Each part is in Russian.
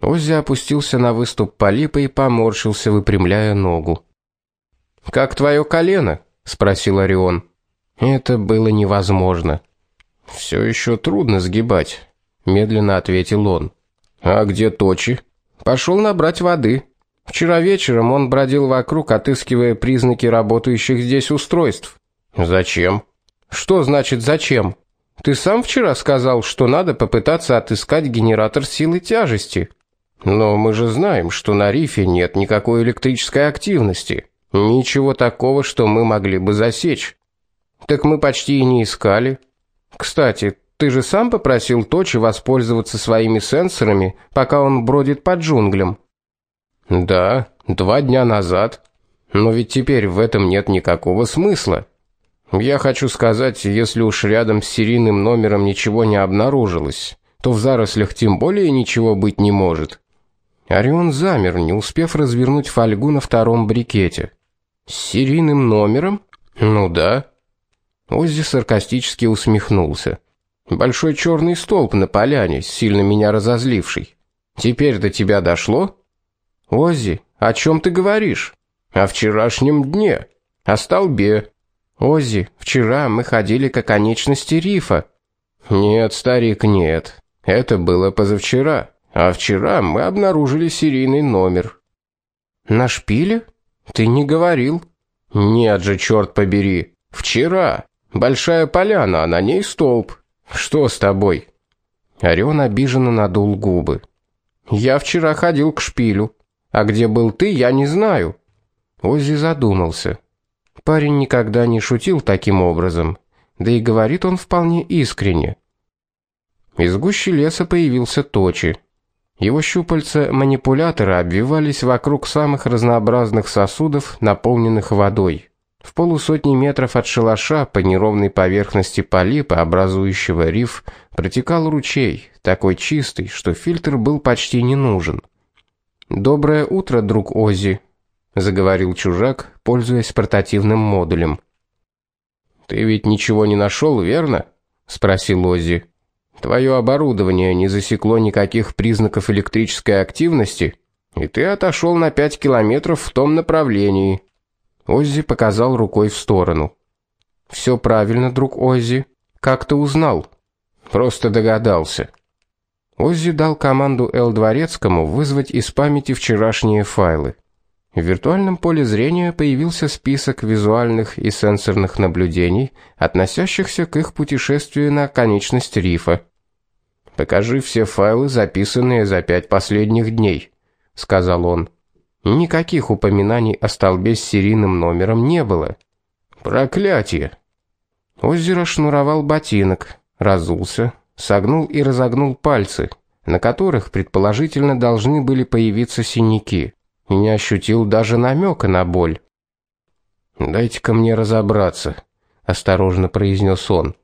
Оззи опустился на выступ полипа и поморщился, выпрямляя ногу. Как твое колено? спросил Орион. Это было невозможно. Все еще трудно сгибать, медленно ответил он. А где Точи? Пошел набрать воды. Вчера вечером он бродил вокруг, отыскивая признаки работающих здесь устройств. Зачем? Что значит зачем? Ты сам вчера сказал, что надо попытаться отыскать генератор силы тяжести. Но мы же знаем, что на рифе нет никакой электрической активности. Ничего такого, что мы могли бы засечь. Так мы почти и не искали. Кстати, ты же сам попросил Точи воспользоваться своими сенсорами, пока он бродит по джунглям. Да, два дня назад. Но ведь теперь в этом нет никакого смысла. Я хочу сказать, если уж рядом с серийным номером ничего не обнаружилось, то в зарослях тем более ничего быть не может. Орион замер, не успев развернуть фольгу на втором брикете. С серийным номером? Ну да. Оззи саркастически усмехнулся. Большой черный столб на поляне, сильно меня разозливший. Теперь до тебя дошло? Оззи, о чем ты говоришь? О вчерашнем дне, о столбе. Оззи, вчера мы ходили к оконечности рифа. Нет, старик, нет. Это было позавчера, а вчера мы обнаружили серийный номер. На шпиле? Ты не говорил? Нет же, черт побери. Вчера. Большая поляна, а на ней столб. Что с тобой? Орион обиженно надул губы. Я вчера ходил к шпилю. А где был ты, я не знаю. Оззи задумался. Парень никогда не шутил таким образом, да и говорит он вполне искренне. Из гущи леса появился Точи. Его щупальца манипулятора обвивались вокруг самых разнообразных сосудов, наполненных водой. В полусотни метров от шалаша по неровной поверхности полипа, образующего риф, протекал ручей, такой чистый, что фильтр был почти не нужен. Доброе утро, друг Ози, заговорил чужак, пользуясь портативным модулем. Ты ведь ничего не нашел, верно? спросил Ози. Твое оборудование не засекло никаких признаков электрической активности, и ты отошел на пять километров в том направлении. Оззи показал рукой в сторону. Все правильно, друг Оззи. Как ты узнал? Просто догадался. Оззи дал команду Эл Дворецкому вызвать из памяти вчерашние файлы. В виртуальном поле зрения появился список визуальных и сенсорных наблюдений, относящихся к их путешествию на конечность рифа. Покажи все файлы, записанные за пять последних дней, сказал он. Никаких упоминаний о столбе с серийным номером не было. Проклятие. Озеро шнуровал ботинок, разулся, согнул и разогнул пальцы, на которых предположительно должны были появиться синяки, и не ощутил даже намека на боль. Дайте-ка мне разобраться, осторожно произнес он.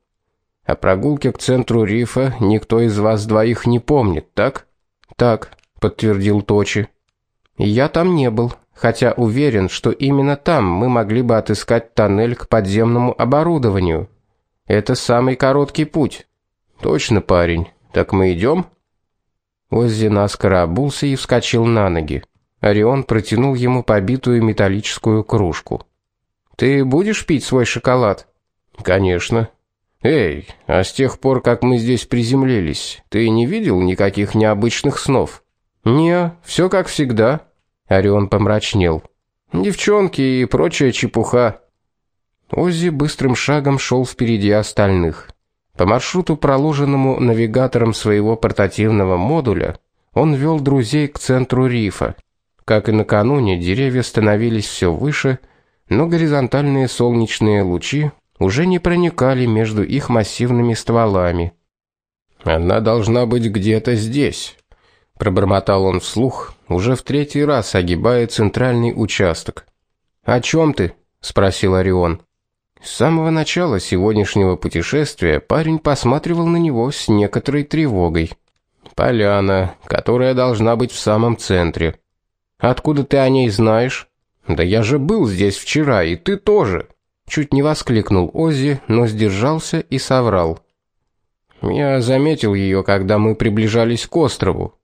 О прогулке к центру рифа никто из вас двоих не помнит, так? Так, подтвердил Точи. Я там не был, хотя уверен, что именно там мы могли бы отыскать тоннель к подземному оборудованию. Это самый короткий путь. Точно, парень. Так мы идем? Оззи наскоро обулся и вскочил на ноги. Орион протянул ему побитую металлическую кружку. Ты будешь пить свой шоколад? Конечно. Эй, а с тех пор, как мы здесь приземлились, ты не видел никаких необычных снов? Не, все как всегда. Орион помрачнел. Девчонки и прочая чепуха. Оззи быстрым шагом шел впереди остальных. По маршруту, проложенному навигатором своего портативного модуля, он вел друзей к центру рифа. Как и накануне, деревья становились все выше, но горизонтальные солнечные лучи уже не проникали между их массивными стволами. Она должна быть где-то здесь, пробормотал он вслух, уже в третий раз огибая центральный участок. О чем ты? спросил Орион. С самого начала сегодняшнего путешествия парень посматривал на него с некоторой тревогой. Поляна, которая должна быть в самом центре. Откуда ты о ней знаешь? Да я же был здесь вчера, и ты тоже. Чуть не воскликнул Оззи, но сдержался и соврал. Я заметил ее, когда мы приближались к острову.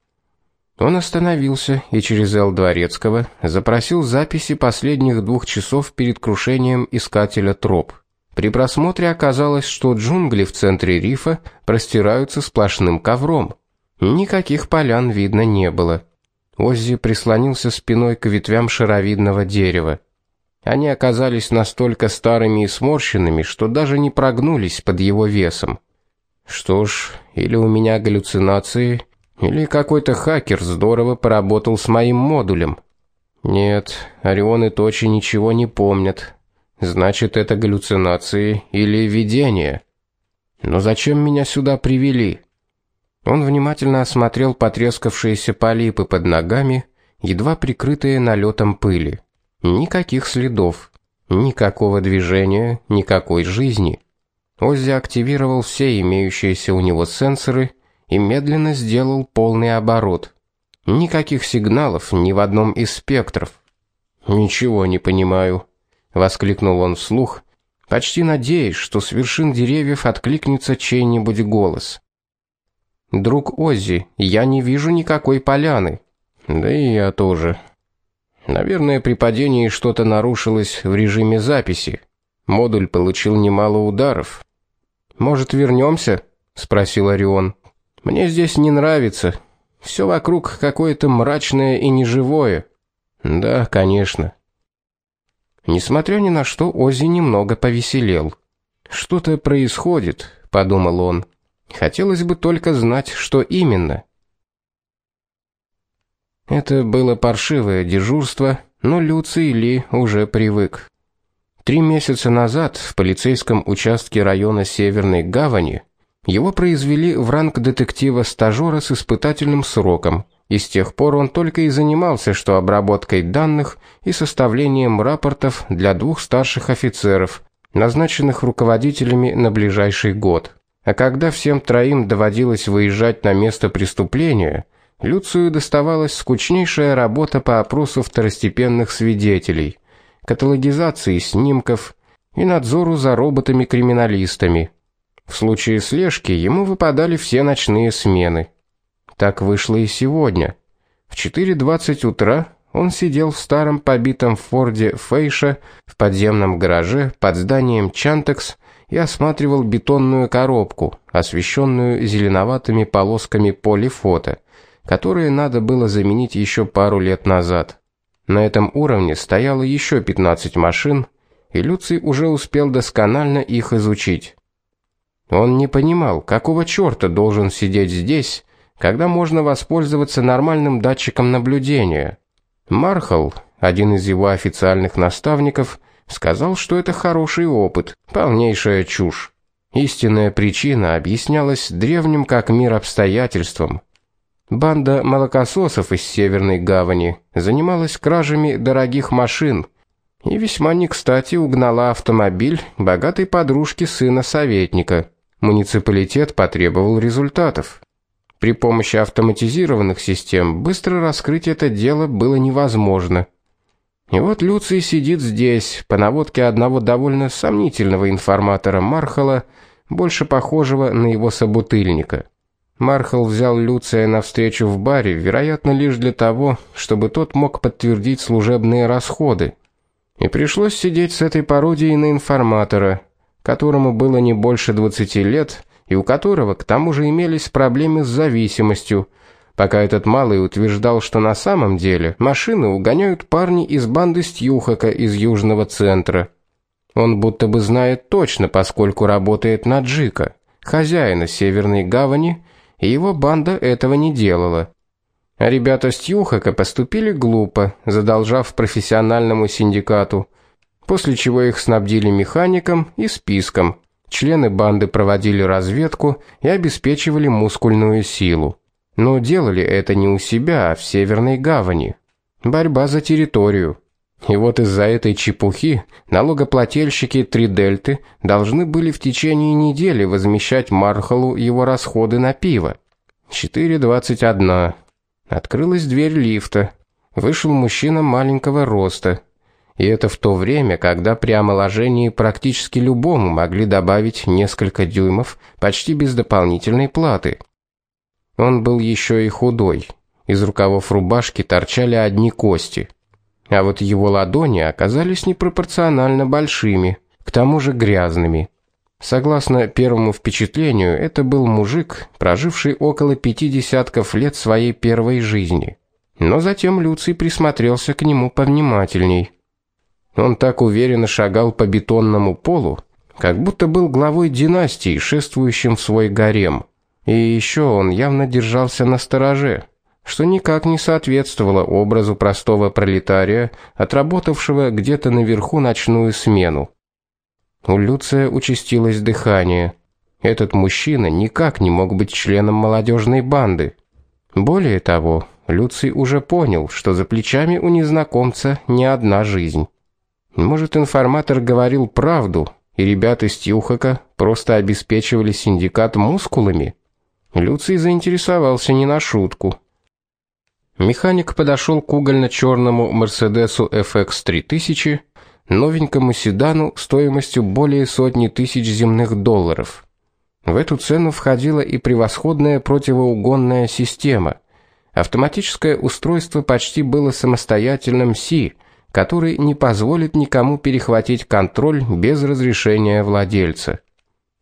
Он остановился и через Эл Дворецкого запросил записи последних двух часов перед крушением искателя троп. При просмотре оказалось, что джунгли в центре рифа простираются сплошным ковром. Никаких полян видно не было. Оззи прислонился спиной к ветвям шаровидного дерева. Они оказались настолько старыми и сморщенными, что даже не прогнулись под его весом. Что ж, или у меня галлюцинации, или какой-то хакер здорово поработал с моим модулем. Нет, Орионы точно ничего не помнят. Значит, это галлюцинации или видение. Но зачем меня сюда привели? Он внимательно осмотрел потрескавшиеся полипы под ногами, едва прикрытые налетом пыли. Никаких следов, никакого движения, никакой жизни. Оззи активировал все имеющиеся у него сенсоры и медленно сделал полный оборот. Никаких сигналов ни в одном из спектров. Ничего не понимаю, воскликнул он вслух, почти надеясь, что с вершин деревьев откликнется чей-нибудь голос. Друг Оззи, я не вижу никакой поляны. Да и я тоже. Наверное, при падении что-то нарушилось в режиме записи. Модуль получил немало ударов. Может, вернемся? спросил Орион. Мне здесь не нравится. Все вокруг какое-то мрачное и неживое. Да, конечно. Несмотря ни на что, Оззи немного повеселел. Что-то происходит, подумал он. Хотелось бы только знать, что именно. Это было паршивое дежурство, но Люций Ли уже привык. Три месяца назад в полицейском участке района Северной Гавани его произвели в ранг детектива-стажера с испытательным сроком, и с тех пор он только и занимался что обработкой данных и составлением рапортов для двух старших офицеров, назначенных руководителями на ближайший год. А когда всем троим доводилось выезжать на место преступления, Люцию доставалась скучнейшая работа по опросу второстепенных свидетелей, каталогизации снимков и надзору за роботами-криминалистами. В случае слежки ему выпадали все ночные смены. Так вышло и сегодня. В 4:20 утра он сидел в старом побитом Форде Фейша в подземном гараже под зданием Чантекс и осматривал бетонную коробку, освещенную зеленоватыми полосками полифото, которые надо было заменить еще пару лет назад. На этом уровне стояло еще 15 машин, и Люций уже успел досконально их изучить. Он не понимал, какого чёрта должен сидеть здесь, когда можно воспользоваться нормальным датчиком наблюдения. Мархал, один из его официальных наставников, сказал, что это хороший опыт, полнейшая чушь. Истинная причина объяснялась древним как мир обстоятельствам. Банда молокососов из Северной гавани занималась кражами дорогих машин и весьма не кстати угнала автомобиль богатой подружки сына советника. Муниципалитет потребовал результатов. При помощи автоматизированных систем быстро раскрыть это дело было невозможно. И вот Люций сидит здесь, по наводке одного довольно сомнительного информатора Мархала, больше похожего на его собутыльника. Мархал взял Люция на встречу в баре, вероятно, лишь для того, чтобы тот мог подтвердить служебные расходы. И пришлось сидеть с этой пародией на информатора, которому было не больше 20 лет, и у которого к тому же имелись проблемы с зависимостью, пока этот малый утверждал, что на самом деле машины угоняют парни из банды Стюхака из южного центра. Он будто бы знает точно, поскольку работает на Джика, хозяина Северной гавани, и его банда этого не делала. А ребята Стюхака поступили глупо, задолжав профессиональному синдикату, после чего их снабдили механиком и списком. Члены банды проводили разведку и обеспечивали мускульную силу. Но делали это не у себя, а в Северной гавани. Борьба за территорию. И вот из-за этой чепухи налогоплательщики Тридельты должны были в течение недели возмещать Мархалу его расходы на пиво. 4.21. Открылась дверь лифта. Вышел мужчина маленького роста. И это в то время, когда при омоложении практически любому могли добавить несколько дюймов почти без дополнительной платы. Он был еще и худой, Из рукавов рубашки торчали одни кости. А вот его ладони оказались непропорционально большими, к тому же грязными. Согласно первому впечатлению, это был мужик, проживший около пяти десятков лет своей первой жизни. Но затем Люций присмотрелся к нему повнимательней. Он так уверенно шагал по бетонному полу, как будто был главой династии, шествующим в свой гарем. И еще он явно держался на стороже, что никак не соответствовало образу простого пролетария, отработавшего где-то наверху ночную смену. У Люция участилось дыхание. Этот мужчина никак не мог быть членом молодежной банды. Более того, Люций уже понял, что за плечами у незнакомца не одна жизнь. Может, информатор говорил правду, и ребята из Тюхака просто обеспечивали синдикат мускулами? Люций заинтересовался не на шутку. Механик подошел к угольно черному Мерседесу FX 3000 новенькому седану стоимостью более сотни тысяч земных долларов. В эту цену входила и превосходная противоугонная система. Автоматическое устройство почти было самостоятельным СИ, который не позволит никому перехватить контроль без разрешения владельца.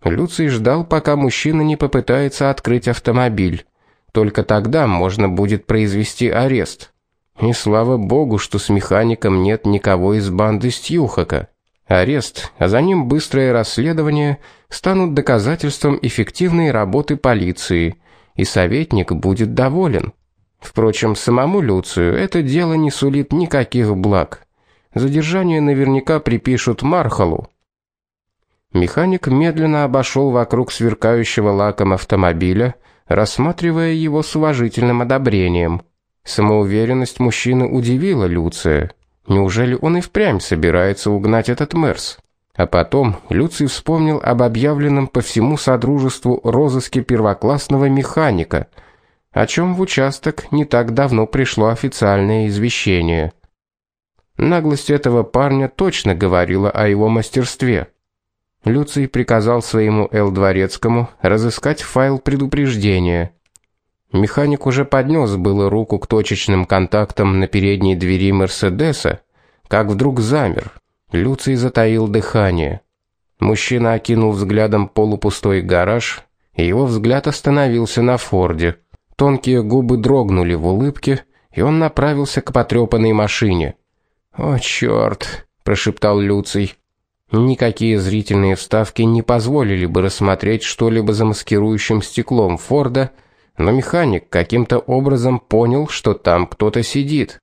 Люций ждал, пока мужчина не попытается открыть автомобиль. Только тогда можно будет произвести арест. И слава богу, что с механиком нет никого из банды Стюхака. Арест, а за ним быстрое расследование станут доказательством эффективной работы полиции, и советник будет доволен. Впрочем, самому Люцию это дело не сулит никаких благ. Задержание наверняка припишут Мархалу. Механик медленно обошел вокруг сверкающего лаком автомобиля, рассматривая его с уважительным одобрением. Самоуверенность мужчины удивила Люция. Неужели он и впрямь собирается угнать этот Мерс? А потом Люций вспомнил об объявленном по всему содружеству розыске первоклассного механика, о чем в участок не так давно пришло официальное извещение. Наглость этого парня точно говорила о его мастерстве. Люций приказал своему Эл Дворецкому разыскать файл предупреждения. Механик уже поднес было руку к точечным контактам на передней двери Мерседеса, как вдруг замер. Люций затаил дыхание. Мужчина окинул взглядом полупустой гараж, и его взгляд остановился на Форде. Тонкие губы дрогнули в улыбке, и он направился к потрепанной машине. "О чёрт", прошептал Люций. Никакие зрительные вставки не позволили бы рассмотреть что-либо за маскирующим стеклом Форда но механик каким-то образом понял, что там кто-то сидит.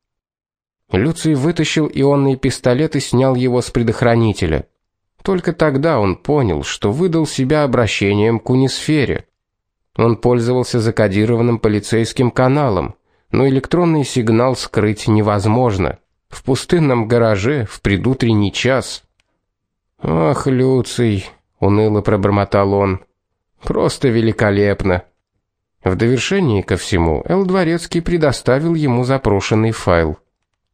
Люций вытащил ионный пистолет и снял его с предохранителя. Только тогда он понял, что выдал себя обращением к унисфере. Он пользовался закодированным полицейским каналом, но электронный сигнал скрыть невозможно. В пустынном гараже в предутренний час. Ах, Люций, уныло пробормотал он. Просто великолепно. В довершении ко всему, Эл Дворецкий предоставил ему запрошенный файл.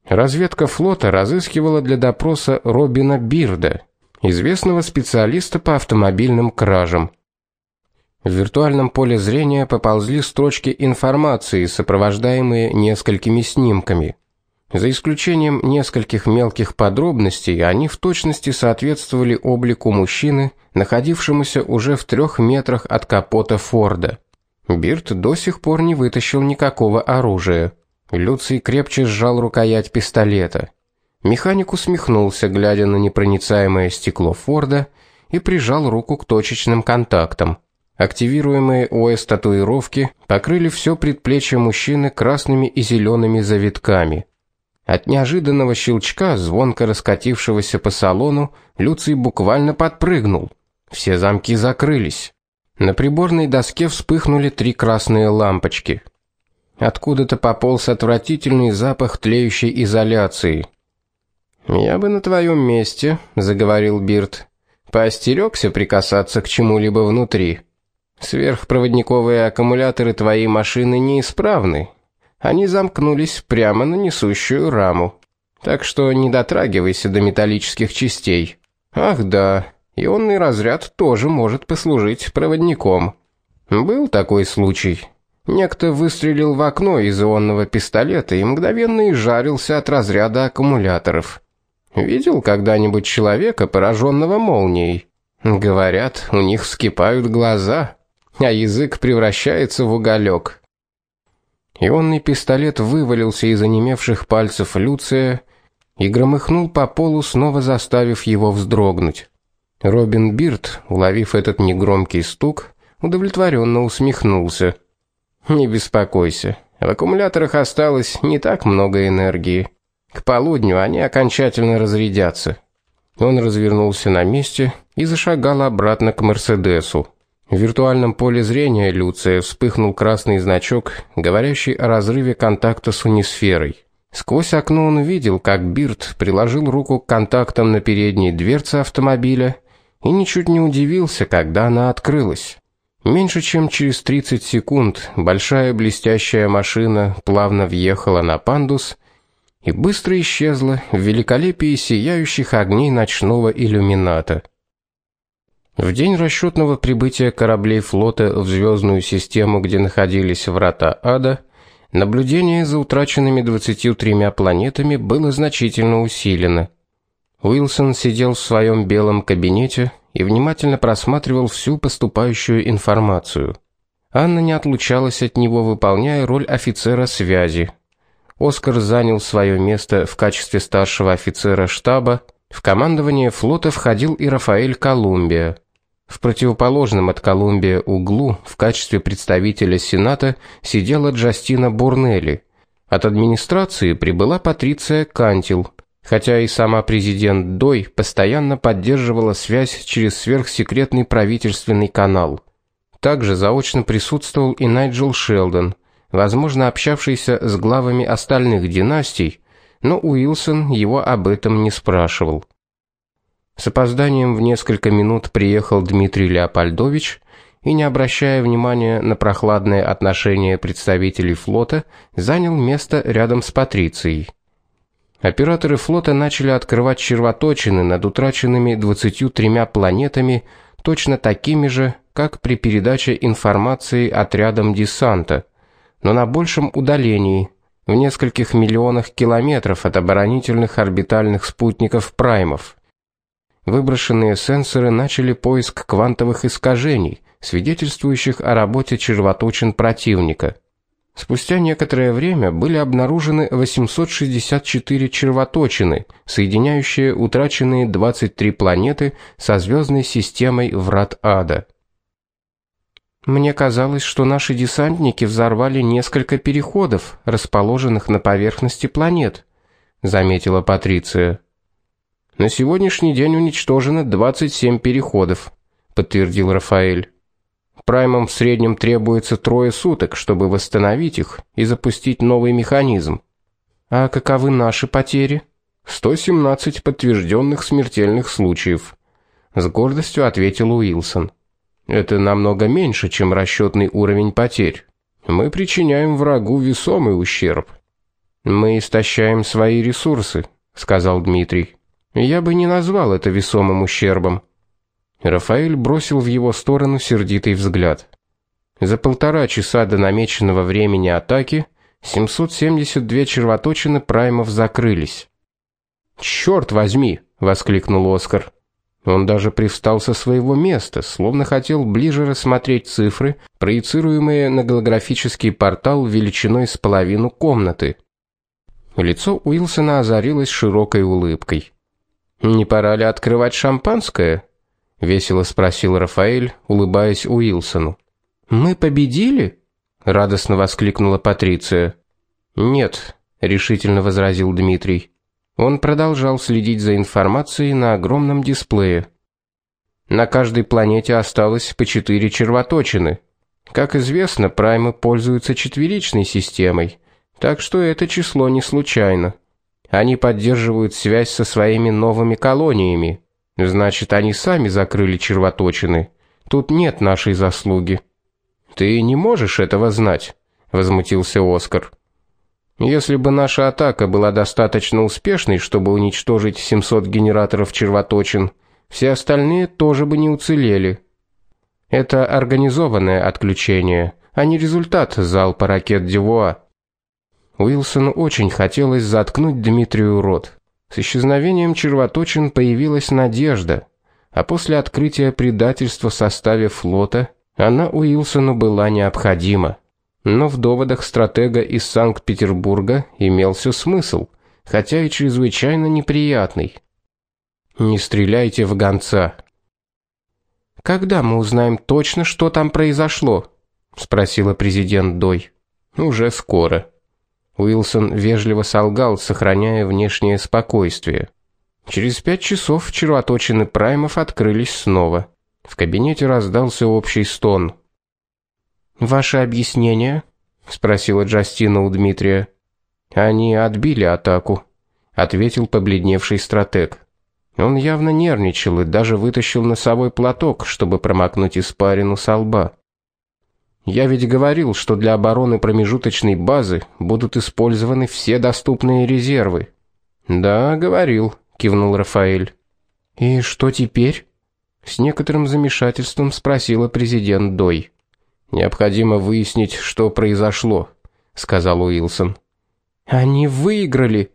Разведка флота разыскивала для допроса Робина Бирда, известного специалиста по автомобильным кражам. В виртуальном поле зрения поползли строчки информации, сопровождаемые несколькими снимками. За исключением нескольких мелких подробностей, они в точности соответствовали облику мужчины, находившемуся уже в трех метрах от капота Форда. Бирт до сих пор не вытащил никакого оружия. Люций крепче сжал рукоять пистолета. Механик усмехнулся, глядя на непроницаемое стекло Форда, и прижал руку к точечным контактам. Активируемые ОС татуировки покрыли все предплечье мужчины красными и зелеными завитками. От неожиданного щелчка, звонко раскатившегося по салону, Люций буквально подпрыгнул. Все замки закрылись. На приборной доске вспыхнули три красные лампочки. Откуда-то пополз отвратительный запах тлеющей изоляции. Я бы на твоем месте, заговорил Бирт, поостерёгся прикасаться к чему-либо внутри. Сверхпроводниковые аккумуляторы твоей машины неисправны. Они замкнулись прямо на несущую раму. Так что не дотрагивайся до металлических частей. Ах да, Ионный разряд тоже может послужить проводником. Был такой случай. Некто выстрелил в окно из ионного пистолета и мгновенно изжарился от разряда аккумуляторов. Видел когда-нибудь человека, пораженного молнией? Говорят, у них вскипают глаза, а язык превращается в уголек. Ионный пистолет вывалился из онемевших пальцев Люция и громыхнул по полу, снова заставив его вздрогнуть. Робин Бирд, уловив этот негромкий стук, удовлетворенно усмехнулся. Не беспокойся. В аккумуляторах осталось не так много энергии. К полудню они окончательно разрядятся. Он развернулся на месте и зашагал обратно к Мерседесу. В виртуальном поле зрения Люция вспыхнул красный значок, говорящий о разрыве контакта с унисферой. Сквозь окно он видел, как Бирд приложил руку к контактам на передней дверце автомобиля и ничуть не удивился, когда она открылась. Меньше чем через 30 секунд большая блестящая машина плавно въехала на пандус и быстро исчезла в великолепии сияющих огней ночного иллюмината. В день расчетного прибытия кораблей флота в звездную систему, где находились врата ада, наблюдение за утраченными 23 планетами было значительно усилено. Уилсон сидел в своем белом кабинете и внимательно просматривал всю поступающую информацию. Анна не отлучалась от него, выполняя роль офицера связи. Оскар занял свое место в качестве старшего офицера штаба. В командование флота входил и Рафаэль Колумбия. В противоположном от Колумбия углу в качестве представителя Сената сидела Джастина Бурнелли. От администрации прибыла Патриция Кантил – хотя и сама президент Дой постоянно поддерживала связь через сверхсекретный правительственный канал. Также заочно присутствовал и Найджел Шелдон, возможно, общавшийся с главами остальных династий, но Уилсон его об этом не спрашивал. С опозданием в несколько минут приехал Дмитрий Леопольдович и, не обращая внимания на прохладное отношение представителей флота, занял место рядом с Патрицией. Операторы флота начали открывать червоточины над утраченными 23 планетами, точно такими же, как при передаче информации отрядам десанта, но на большем удалении, в нескольких миллионах километров от оборонительных орбитальных спутников праймов. Выброшенные сенсоры начали поиск квантовых искажений, свидетельствующих о работе червоточин противника. Спустя некоторое время были обнаружены 864 червоточины, соединяющие утраченные 23 планеты со звездной системой Врат Ада. Мне казалось, что наши десантники взорвали несколько переходов, расположенных на поверхности планет, заметила Патриция. На сегодняшний день уничтожено 27 переходов, подтвердил Рафаэль. Праймам в среднем требуется трое суток, чтобы восстановить их и запустить новый механизм. А каковы наши потери? 117 подтвержденных смертельных случаев, с гордостью ответил Уилсон. Это намного меньше, чем расчетный уровень потерь. Мы причиняем врагу весомый ущерб. Мы истощаем свои ресурсы, сказал Дмитрий. Я бы не назвал это весомым ущербом. Рафаэль бросил в его сторону сердитый взгляд. За полтора часа до намеченного времени атаки 772 червоточины праймов закрылись. «Черт возьми!» — воскликнул Оскар. Он даже привстал со своего места, словно хотел ближе рассмотреть цифры, проецируемые на голографический портал величиной с половину комнаты. Лицо Уилсона озарилось широкой улыбкой. «Не пора ли открывать шампанское?» весело спросил Рафаэль, улыбаясь Уилсону. Мы победили? радостно воскликнула Патриция. Нет, решительно возразил Дмитрий. Он продолжал следить за информацией на огромном дисплее. На каждой планете осталось по четыре червоточины. Как известно, праймы пользуются четверичной системой, так что это число не случайно. Они поддерживают связь со своими новыми колониями, Значит, они сами закрыли червоточины. Тут нет нашей заслуги. Ты не можешь этого знать, возмутился Оскар. Если бы наша атака была достаточно успешной, чтобы уничтожить 700 генераторов червоточин, все остальные тоже бы не уцелели. Это организованное отключение, а не результат залпа ракет Дивуа. Уилсону очень хотелось заткнуть Дмитрию рот. С исчезновением червоточин появилась надежда, а после открытия предательства в составе флота она Уилсону была необходима. Но в доводах стратега из Санкт-Петербурга имелся смысл, хотя и чрезвычайно неприятный. Не стреляйте в гонца. Когда мы узнаем точно, что там произошло? спросила президент Дой. Уже скоро. Уилсон вежливо солгал, сохраняя внешнее спокойствие. Через пять часов червоточины праймов открылись снова. В кабинете раздался общий стон. Ваше объяснение? спросила Джастина у Дмитрия. Они отбили атаку, ответил побледневший стратег. Он явно нервничал и даже вытащил носовой платок, чтобы промокнуть испарину со лба. Я ведь говорил, что для обороны промежуточной базы будут использованы все доступные резервы. Да, говорил, кивнул Рафаэль. И что теперь? С некоторым замешательством спросила президент Дой. Необходимо выяснить, что произошло, сказал Уилсон. Они выиграли,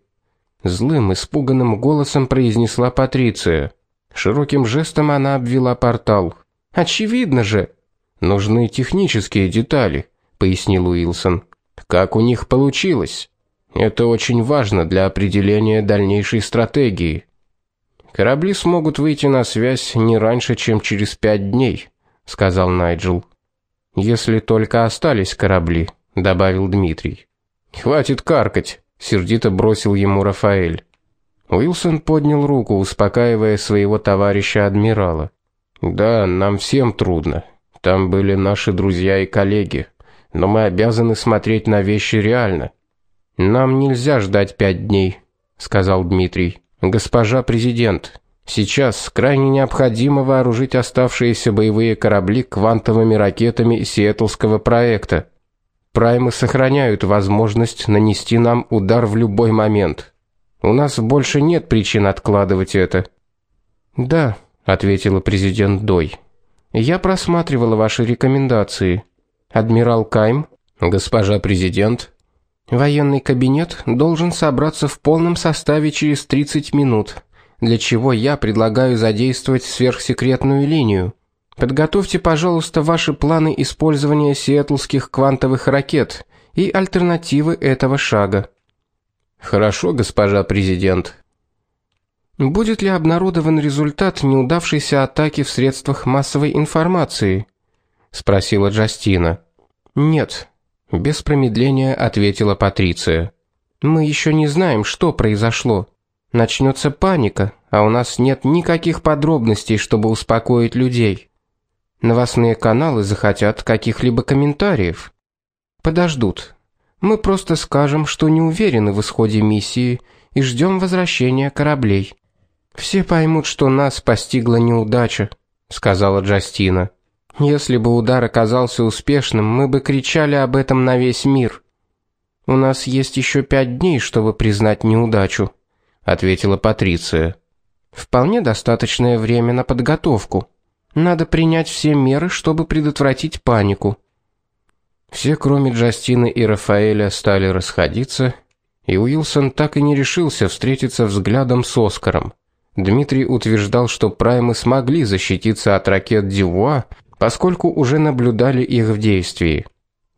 злым испуганным голосом произнесла Патриция. Широким жестом она обвела портал. Очевидно же, нужны технические детали, пояснил Уилсон. Как у них получилось? Это очень важно для определения дальнейшей стратегии. Корабли смогут выйти на связь не раньше, чем через пять дней, сказал Найджел. Если только остались корабли, добавил Дмитрий. Хватит каркать, сердито бросил ему Рафаэль. Уилсон поднял руку, успокаивая своего товарища адмирала. Да, нам всем трудно. Там были наши друзья и коллеги, но мы обязаны смотреть на вещи реально. Нам нельзя ждать пять дней, сказал Дмитрий. Госпожа президент, сейчас крайне необходимо вооружить оставшиеся боевые корабли квантовыми ракетами Сиэтлского проекта. Праймы сохраняют возможность нанести нам удар в любой момент. У нас больше нет причин откладывать это. Да, ответила президент Дой. Я просматривала ваши рекомендации. Адмирал Кайм, госпожа президент, военный кабинет должен собраться в полном составе через 30 минут, для чего я предлагаю задействовать сверхсекретную линию. Подготовьте, пожалуйста, ваши планы использования сиэтлских квантовых ракет и альтернативы этого шага. Хорошо, госпожа президент. Будет ли обнародован результат неудавшейся атаки в средствах массовой информации? спросила Джастина. Нет, без промедления ответила Патриция. Мы еще не знаем, что произошло. Начнется паника, а у нас нет никаких подробностей, чтобы успокоить людей. Новостные каналы захотят каких-либо комментариев. Подождут. Мы просто скажем, что не уверены в исходе миссии и ждем возвращения кораблей. Все поймут, что нас постигла неудача, сказала Джастина. Если бы удар оказался успешным, мы бы кричали об этом на весь мир. У нас есть еще пять дней, чтобы признать неудачу, ответила Патриция. Вполне достаточное время на подготовку. Надо принять все меры, чтобы предотвратить панику. Все, кроме Джастины и Рафаэля, стали расходиться, и Уилсон так и не решился встретиться взглядом с Оскаром. Дмитрий утверждал, что праймы смогли защититься от ракет Дивуа, поскольку уже наблюдали их в действии.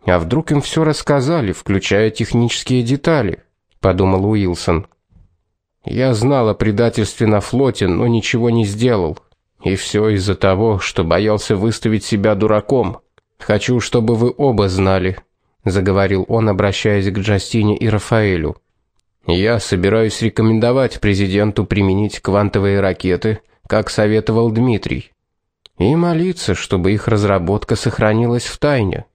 А вдруг им все рассказали, включая технические детали, подумал Уилсон. Я знал о предательстве на флоте, но ничего не сделал. И все из-за того, что боялся выставить себя дураком. Хочу, чтобы вы оба знали, заговорил он, обращаясь к Джастине и Рафаэлю. Я собираюсь рекомендовать президенту применить квантовые ракеты, как советовал Дмитрий, и молиться, чтобы их разработка сохранилась в тайне.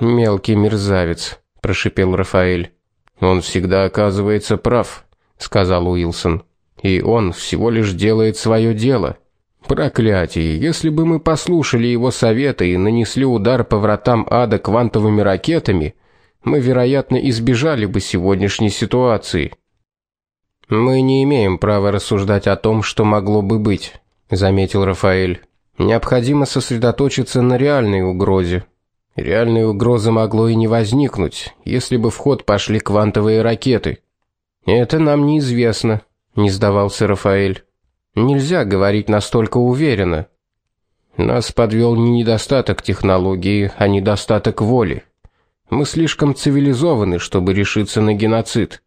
Мелкий мерзавец, прошипел Рафаэль. Он всегда оказывается прав, сказал Уилсон. И он всего лишь делает свое дело. Проклятие, если бы мы послушали его совета и нанесли удар по вратам ада квантовыми ракетами, мы, вероятно, избежали бы сегодняшней ситуации. Мы не имеем права рассуждать о том, что могло бы быть, заметил Рафаэль. Необходимо сосредоточиться на реальной угрозе. Реальной угрозы могло и не возникнуть, если бы в ход пошли квантовые ракеты. Это нам неизвестно, не сдавался Рафаэль. Нельзя говорить настолько уверенно. Нас подвел не недостаток технологии, а недостаток воли. Мы слишком цивилизованы, чтобы решиться на геноцид.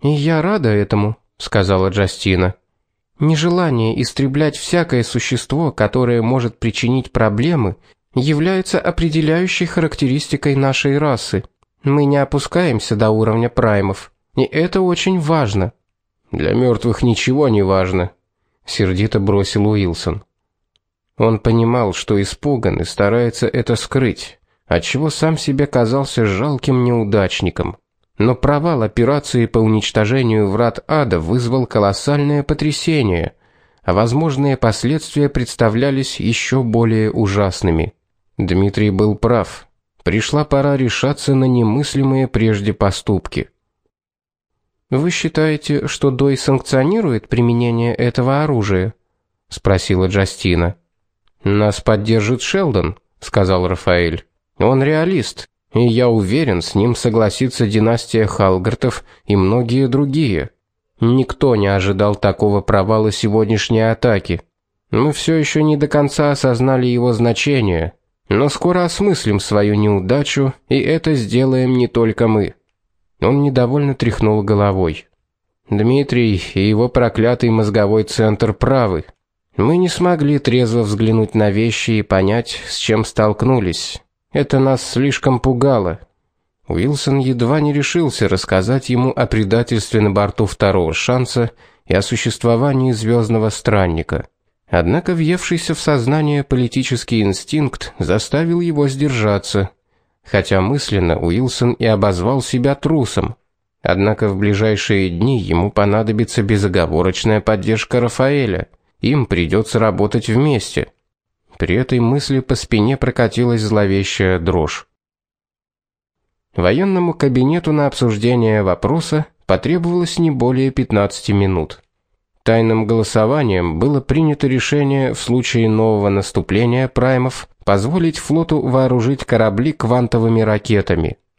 И я рада этому, сказала Джастина. Нежелание истреблять всякое существо, которое может причинить проблемы, является определяющей характеристикой нашей расы. Мы не опускаемся до уровня праймов, и это очень важно. Для мертвых ничего не важно, сердито бросил Уилсон. Он понимал, что испуган и старается это скрыть, отчего сам себе казался жалким неудачником. Но провал операции по уничтожению врат ада вызвал колоссальное потрясение, а возможные последствия представлялись еще более ужасными. Дмитрий был прав. Пришла пора решаться на немыслимые прежде поступки. Вы считаете, что Дой санкционирует применение этого оружия? спросила Джастина. Нас поддержит Шелдон, сказал Рафаэль. Он реалист, и я уверен, с ним согласится династия Халгартов и многие другие. Никто не ожидал такого провала сегодняшней атаки. Мы все еще не до конца осознали его значение, но скоро осмыслим свою неудачу, и это сделаем не только мы. Он недовольно тряхнул головой. Дмитрий и его проклятый мозговой центр правы. Мы не смогли трезво взглянуть на вещи и понять, с чем столкнулись. Это нас слишком пугало. Уилсон едва не решился рассказать ему о предательстве на борту второго шанса и о существовании звездного странника. Однако въевшийся в сознание политический инстинкт заставил его сдержаться. Хотя мысленно Уилсон и обозвал себя трусом. Однако в ближайшие дни ему понадобится безоговорочная поддержка Рафаэля – им придется работать вместе. При этой мысли по спине прокатилась зловещая дрожь. Военному кабинету на обсуждение вопроса потребовалось не более 15 минут. Тайным голосованием было принято решение в случае нового наступления праймов позволить флоту вооружить корабли квантовыми ракетами –